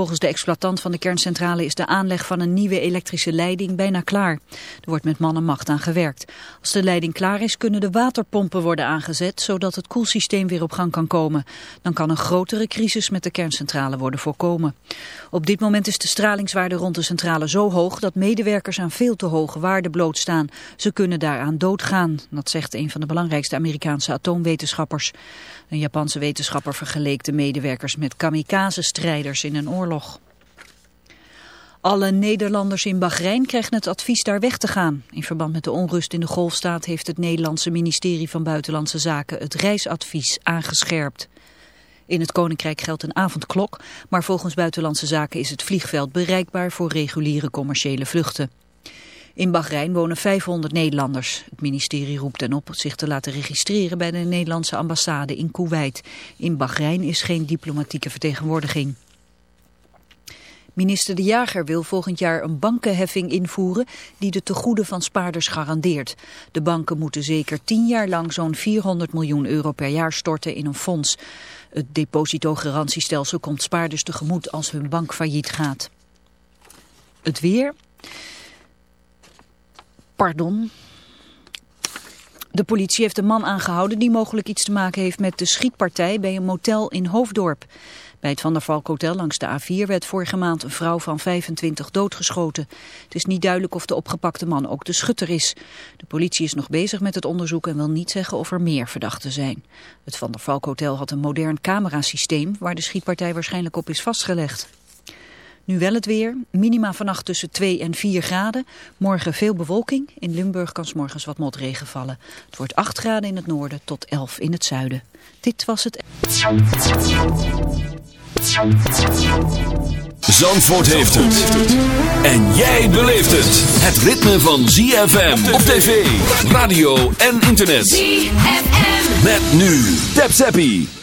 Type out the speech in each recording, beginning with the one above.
Volgens de exploitant van de kerncentrale is de aanleg van een nieuwe elektrische leiding bijna klaar. Er wordt met man en macht aan gewerkt. Als de leiding klaar is kunnen de waterpompen worden aangezet zodat het koelsysteem weer op gang kan komen. Dan kan een grotere crisis met de kerncentrale worden voorkomen. Op dit moment is de stralingswaarde rond de centrale zo hoog dat medewerkers aan veel te hoge waarden blootstaan. Ze kunnen daaraan doodgaan, dat zegt een van de belangrijkste Amerikaanse atoomwetenschappers. Een Japanse wetenschapper vergeleek de medewerkers met kamikaze-strijders in een oorlog. Alle Nederlanders in Bahrein krijgen het advies daar weg te gaan. In verband met de onrust in de golfstaat heeft het Nederlandse ministerie van Buitenlandse Zaken het reisadvies aangescherpt. In het Koninkrijk geldt een avondklok, maar volgens Buitenlandse Zaken is het vliegveld bereikbaar voor reguliere commerciële vluchten. In Bahrein wonen 500 Nederlanders. Het ministerie roept hen op zich te laten registreren bij de Nederlandse ambassade in Kuwait. In Bahrein is geen diplomatieke vertegenwoordiging. Minister De Jager wil volgend jaar een bankenheffing invoeren die de tegoeden van spaarders garandeert. De banken moeten zeker 10 jaar lang zo'n 400 miljoen euro per jaar storten in een fonds. Het depositogarantiestelsel komt spaarders tegemoet als hun bank failliet gaat. Het weer... Pardon. De politie heeft een man aangehouden die mogelijk iets te maken heeft met de schietpartij bij een motel in Hoofddorp. Bij het Van der Valk Hotel langs de A4 werd vorige maand een vrouw van 25 doodgeschoten. Het is niet duidelijk of de opgepakte man ook de schutter is. De politie is nog bezig met het onderzoek en wil niet zeggen of er meer verdachten zijn. Het Van der Valk Hotel had een modern camerasysteem waar de schietpartij waarschijnlijk op is vastgelegd. Nu wel het weer. Minima vannacht tussen 2 en 4 graden. Morgen veel bewolking. In Limburg kan s morgens wat motregen vallen. Het wordt 8 graden in het noorden tot 11 in het zuiden. Dit was het... Zandvoort heeft het. En jij beleeft het. Het ritme van ZFM op tv, radio en internet. ZFM. Met nu. Tap Zappie.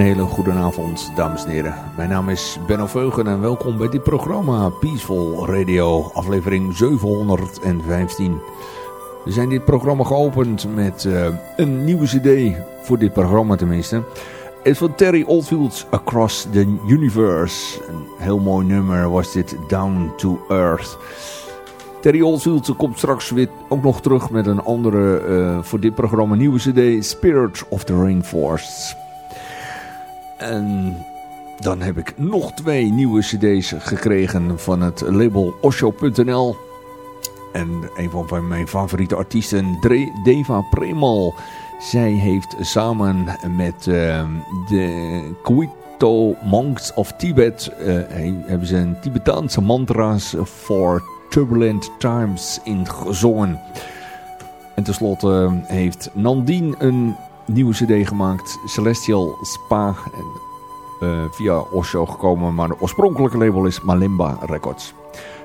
Een hele goede avond, dames en heren. Mijn naam is Benno Veugen en welkom bij dit programma Peaceful Radio, aflevering 715. We zijn dit programma geopend met eh, een nieuwe cd, voor dit programma tenminste. Het van Terry Oldfield's Across the Universe. Een heel mooi nummer was dit, Down to Earth. Terry Oldfield komt straks weer ook nog terug met een andere, eh, voor dit programma nieuwe cd, Spirit of the Rainforest. En dan heb ik nog twee nieuwe cd's gekregen van het label Osho.nl. En een van mijn favoriete artiesten, Deva Premal. Zij heeft samen met ehm, de Kuito Monks of Tibet... Uh, hebben ze een Tibetaanse mantra's voor turbulent times ingezongen. En tenslotte ehm, heeft Nandine een nieuwe cd gemaakt, Celestial Spa. En, eh, via Osho gekomen, maar de oorspronkelijke label is Malimba Records.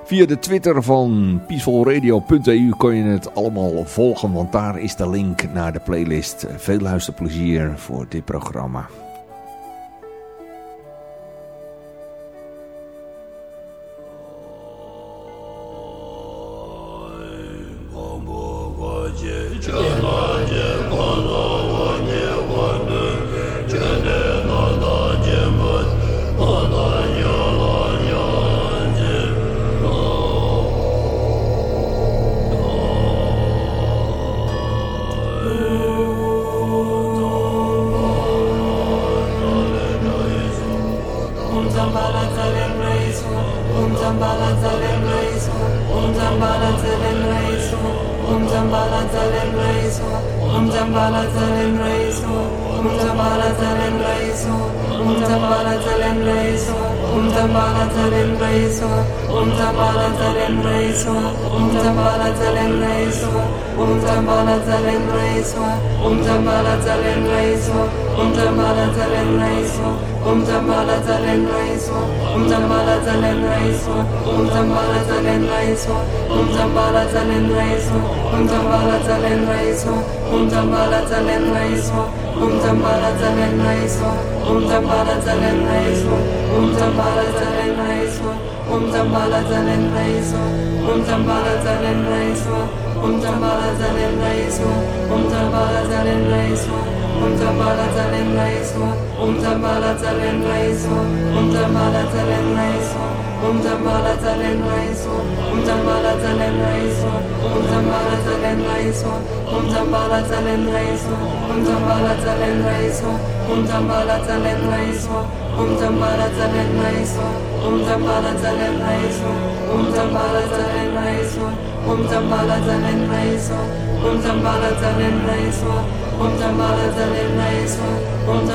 Via de Twitter van peacefulradio.eu kun je het allemaal volgen, want daar is de link naar de playlist. Veel luisterplezier voor dit programma. raiswa umzambala zalen raiswa umzambala zalen raiswa umzambala zalen Om umzambala zalen raiswa umzambala zalen raiswa umzambala zalen raiswa umzambala zalen Om umzambala zalen raiswa umzambala zalen raiswa umzambala zalen raiswa umzambala zalen Om umzambala zalen raiswa unterm Balazalendraismo, unterm Balazalendraismo, unterm Balazalendraismo, unterm Balazalendraismo, unterm Balazalendraismo, unterm Balazalendraismo, unterm Balazalendraismo, unterm Balazalendraismo, unterm Balazalendraismo, unterm Balazalendraismo, unterm Balazalendraismo, unterm Balazalendraismo, unterm Balazalendraismo, unterm Balazalendraismo, Om Tambala Zalendra Iswa, Om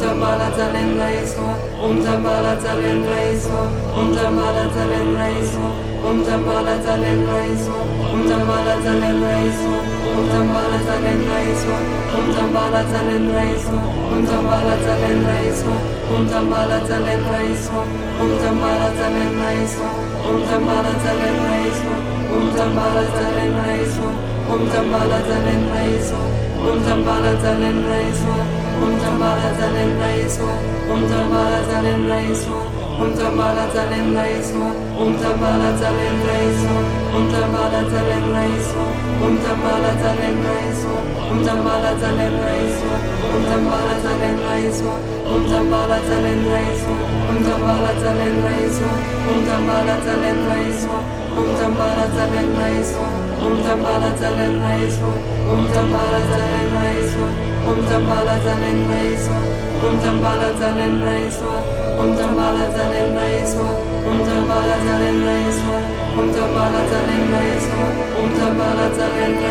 Tambala Zalendra Iswa, Om Tambala Zalendra Iswa, Om Tambala Zalendra Iswa. Umtambala zalen raiswa, umtambala zalen raiswa, umtambala zalen raiswa, umtambala zalen raiswa, umtambala zalen raiswa, umtambala zalen raiswa, umtambala zalen raiswa, umtambala zalen raiswa, umtambala zalen raiswa, umtambala zalen raiswa, umtambala zalen raiswa, umtambala zalen raiswa, umtambala zalen raiswa, umtambala zalen raiswa unter palazza del reiso, unter palazza del reiso, unter palazza del reiso, unter palazza del reiso, unter palazza del reiso, unter palazza del reiso, unter palazza del reiso, unter palazza del reiso, unter palazza del reiso, unter palazza del reiso, unter palazza del reiso, unter palazza del reiso, unter palazza del reiso, Unter Zalenda Yeshua, unter Zalenda Yeshua, unter Zalenda Yeshua, unter Zalenda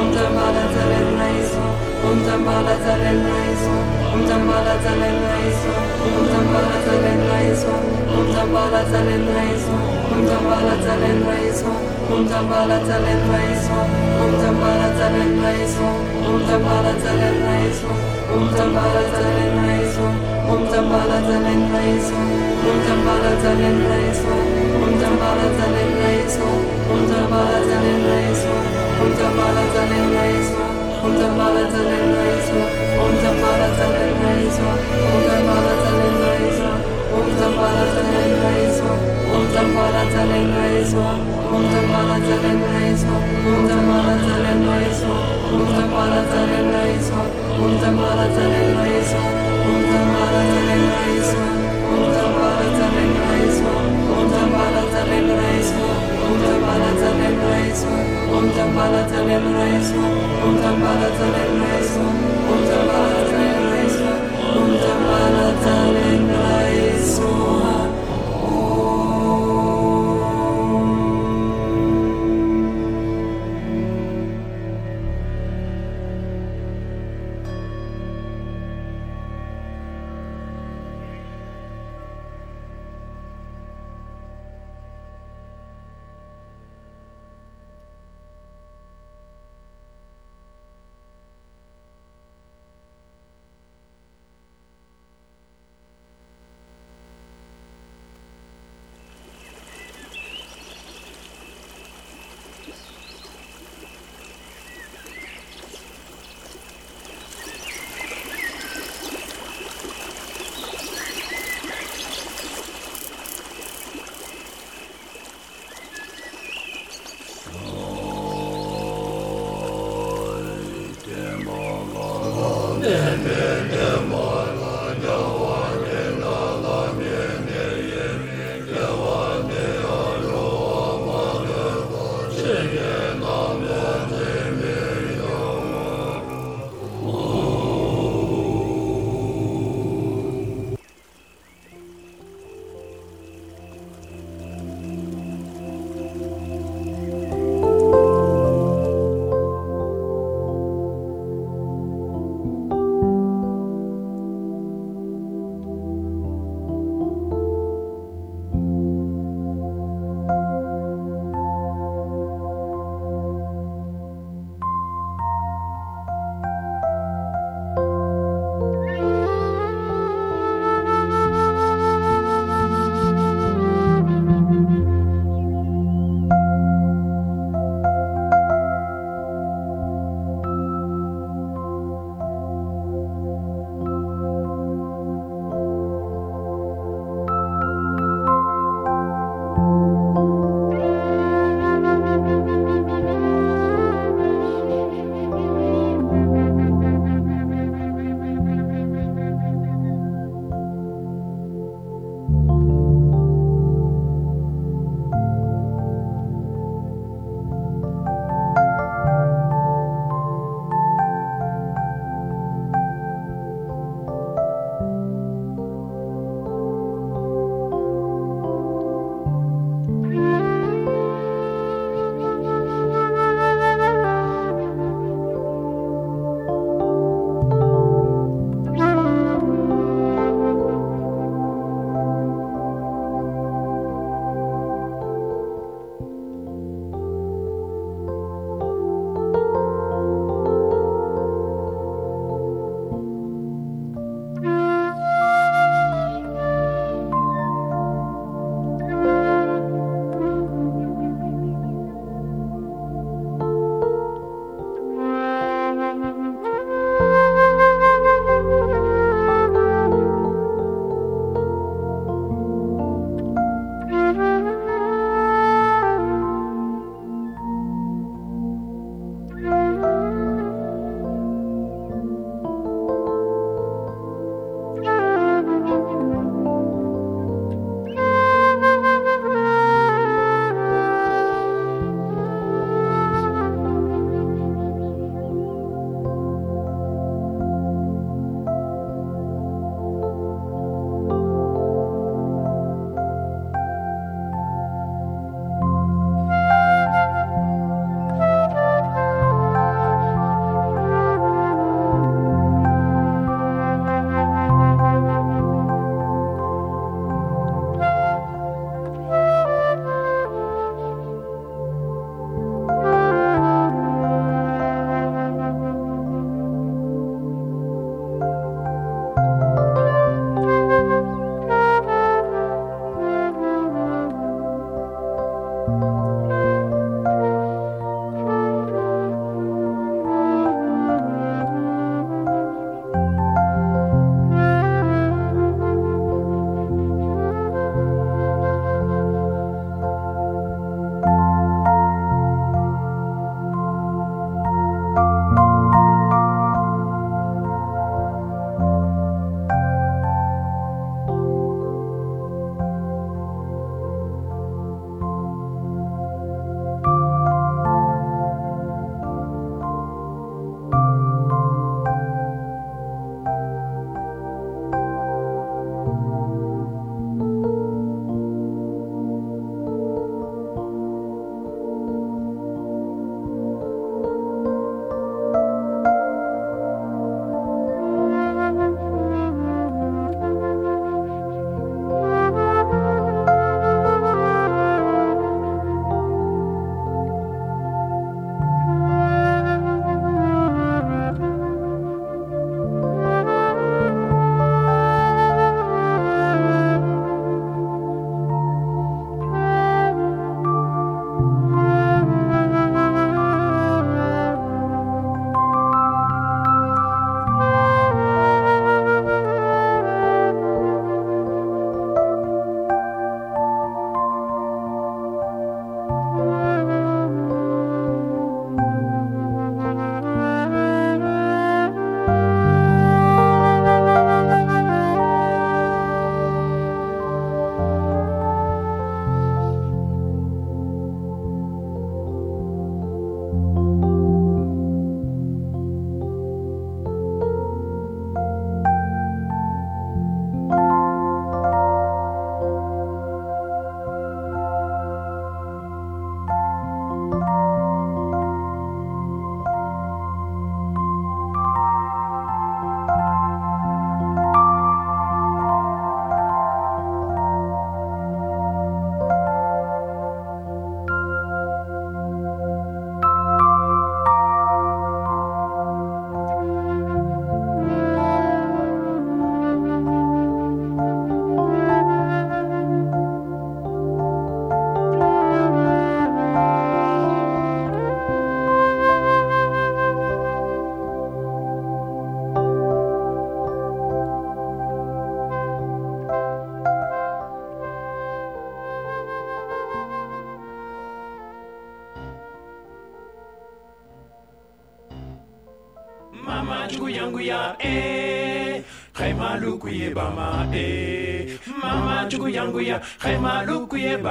unter Zalenda Yeshua, unter Zalenda unter Zalenda Yeshua, unter Zalenda unter Zalenda Yeshua, unter Zalenda Om Zambala Zalenai Swa Om Zambala Zalenai Swa Om Zambala Zalenai Swa Om Zambala Zalenai Swa Om Zambala Zalenai Swa Om Zambala Zalenai Swa Om Zambala Zalenai Swa Om Zambala Zalenai Swa Om Zambala Zalenai Swa Om Zambala Zalenai Swa Om Tambala Talem Haeswa, Om Tambala Talem Haeswa, Om Tambala Talem Haeswa, Om Tambala Talem Haeswa, Om Tambala Talem Haeswa, Om Tambala Talem Haeswa, Om Tambala Talem Haeswa, Om Tambala Talem Haeswa, Om Tambala Talem Haeswa, Om Tambala Talem Haeswa, Om Tambala Talem Haeswa, Om Tambala Talem Haeswa, ああ。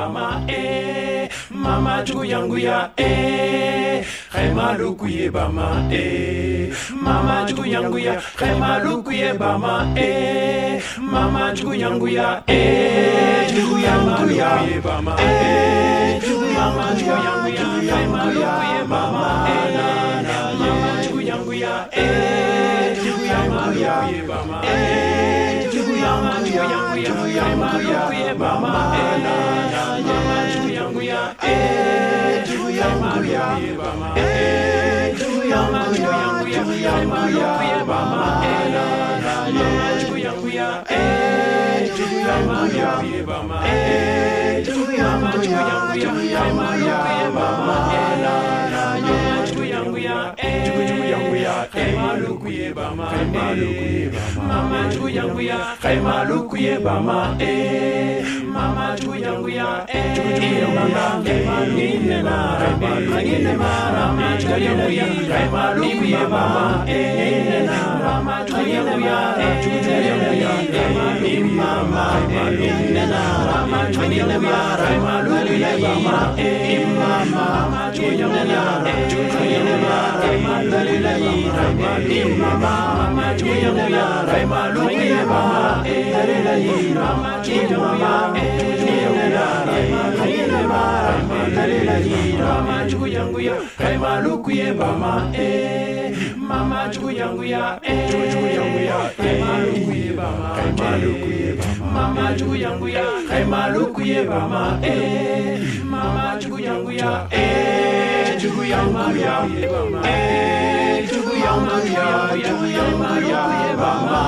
Ye bama eh. Mama njugu yangu ya eh. Maluku ye bama eh. Mama njugu yangu ya maluku ye bama eh. Mama njugu yangu ya eh. Njugu yangu ya bama eh. Njugu mama njugu yangu ya maluku ye bama eh. Mama njugu yangu ya eh. Njugu yangu ya bama eh. njugu yangu ya yangu ya eh mama njugu yangu ya eh njugu yangu ya eh njugu yangu ya njugu yangu ya eh mama njugu yangu ya eh njugu yangu ya eh njugu yangu ya yangu ya eh mama yangu ya eh maluku ye bama mama njugu yangu ya eh maluku ye bama mama njugu yangu ya maluku mara mama njugu yangu ya eh ye bama mama njugu yangu ya njugu yangu ya mama mangine mara mama njugu yangu ya ye bama mama njugu yangu ya yangu ya ye bama mama mama eh bama eh mama njugu yangu ya eh njugu yangu ya eh maluku ye bama eh mama eh eh mama njugu yangu ya eh ya eh maluku ye bama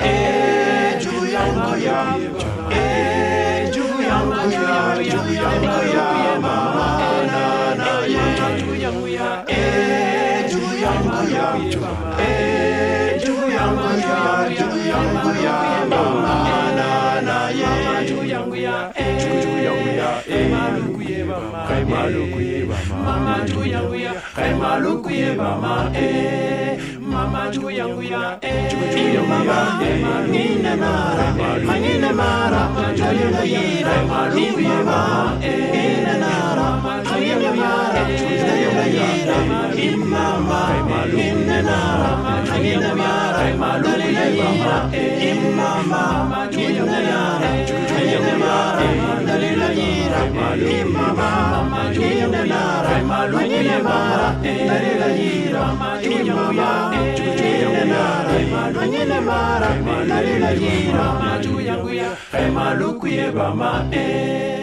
eh ya eh maluku ye bama kai maluku ye bama mama njugu yangu ya kai maluku ye bama eh. Mama njugu yangu ya eh. Njugu yangu ya eh. Mangine mara mangine mara njugu yangu eh mara mara eh eh mara ya maluku ye bama eh Matthew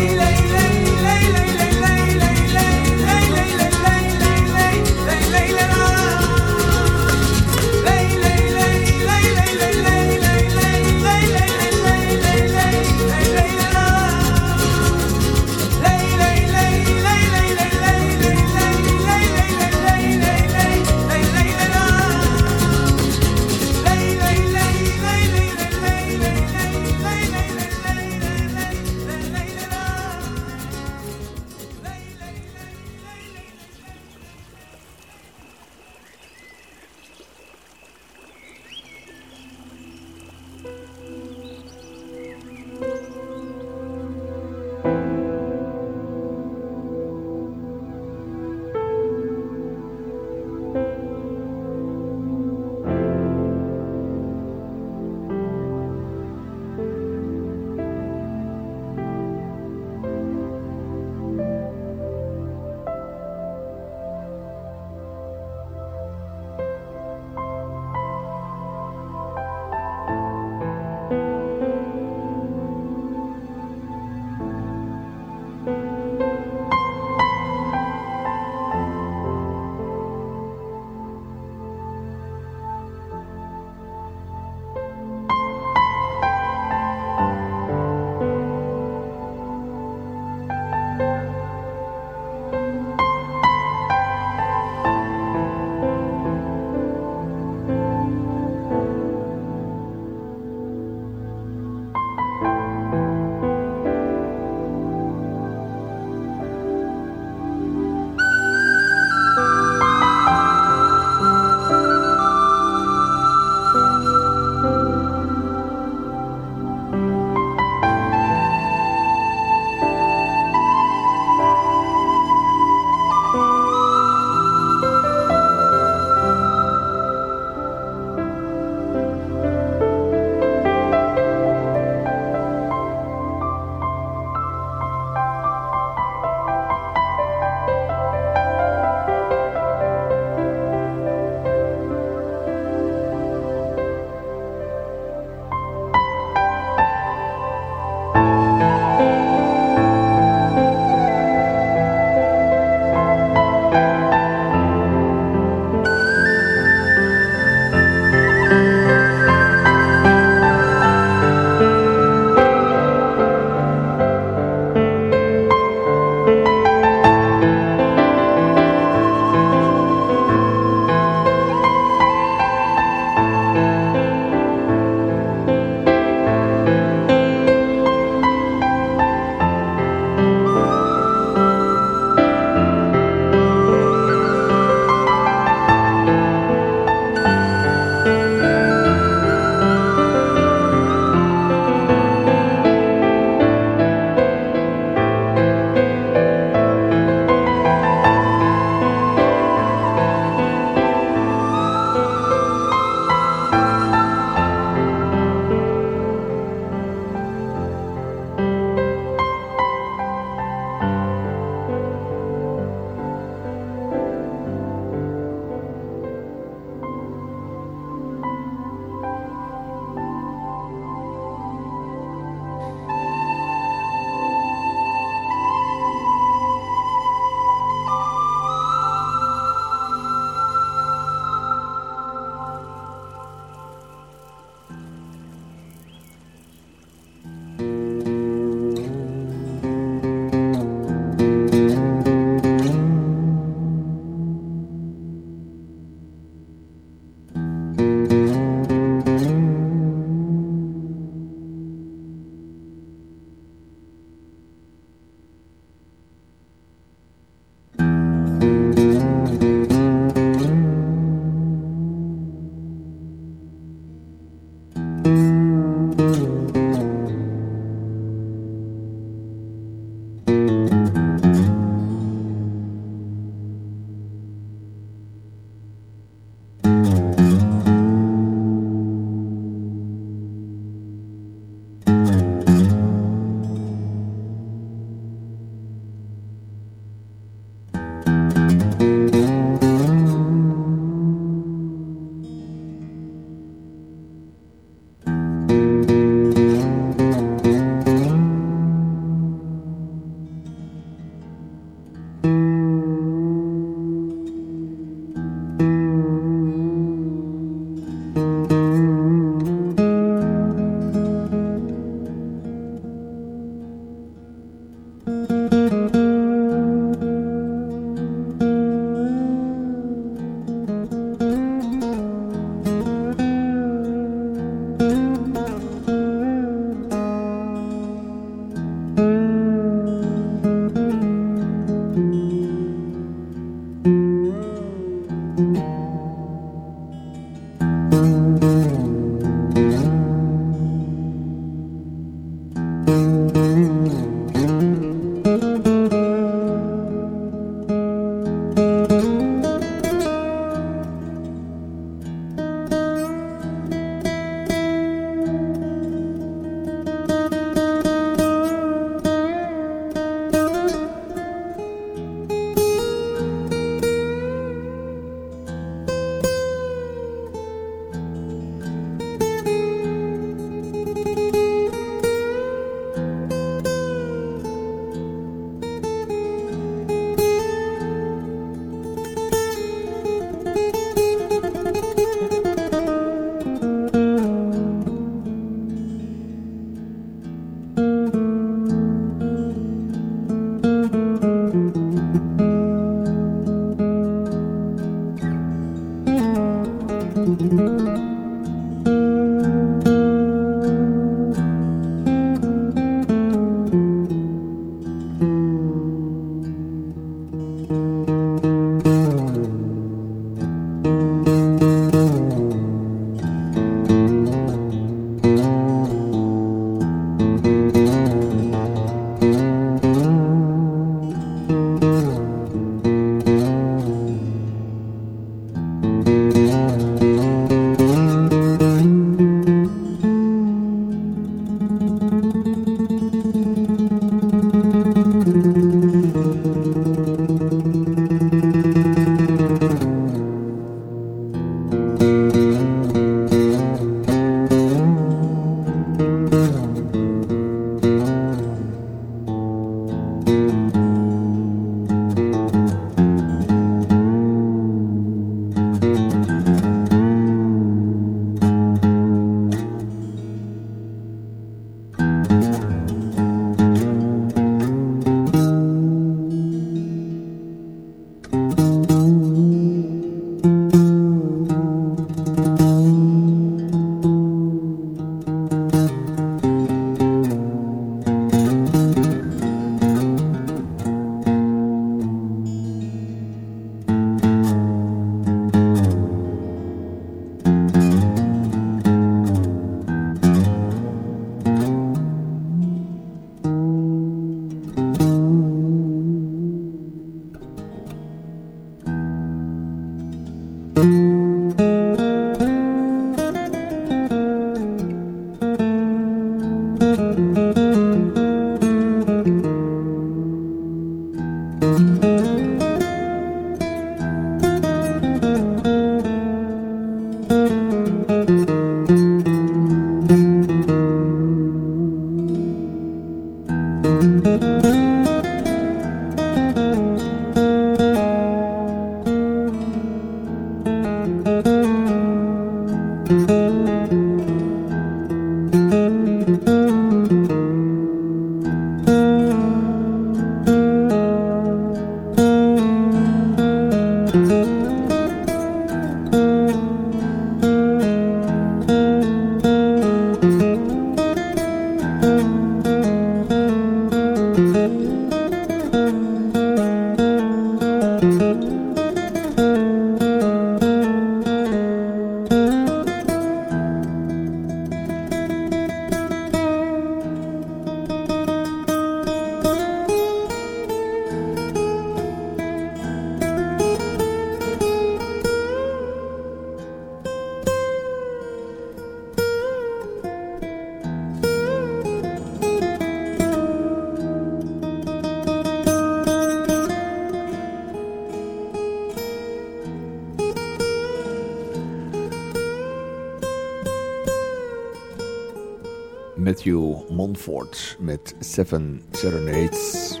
Met Seven Serenades.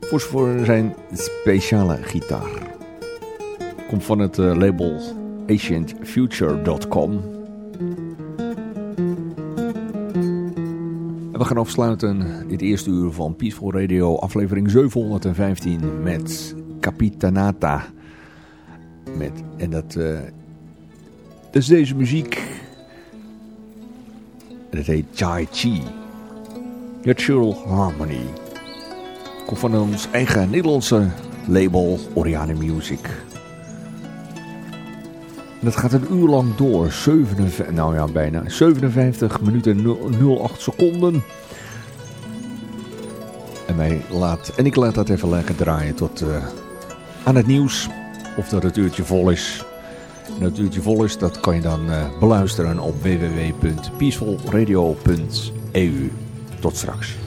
Voor zijn speciale gitaar. Komt van het uh, label ancientfuture.com. En we gaan afsluiten dit eerste uur van Peaceful Radio aflevering 715 met Capitanata. Met, en dat, uh, dat is deze muziek. En het heet Chai Chi. Natural Harmony. Komt van ons eigen Nederlandse label Oriane Music. Dat gaat een uur lang door. 57, nou ja, bijna 57 minuten 08 seconden. En, mij laat, en ik laat dat even lekker draaien tot uh, aan het nieuws. Of dat het uurtje vol is. En uurtje vol is, dat kan je dan uh, beluisteren op www.peacefulradio.eu. Tot straks.